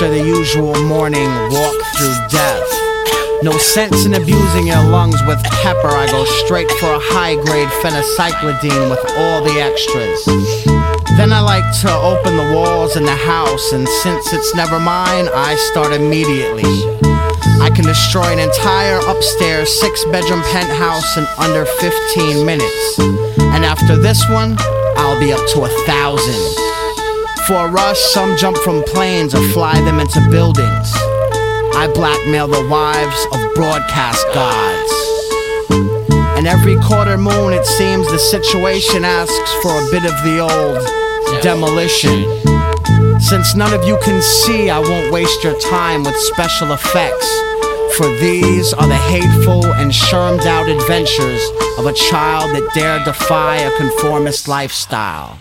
After the usual morning walk through death. No sense in abusing your lungs with pepper. I go straight for a high grade phencyclidine with all the extras. Then I like to open the walls in the house, and since it's never mine, I start immediately. I can destroy an entire upstairs six bedroom penthouse in under 15 minutes. And after this one, I'll be up to a thousand. For a rush, some jump from planes or fly them into buildings. I blackmail the wives of broadcast gods. And every quarter moon, it seems the situation asks for a bit of the old demolition. Since none of you can see, I won't waste your time with special effects. For these are the hateful and shermed out adventures of a child that dared defy a conformist lifestyle.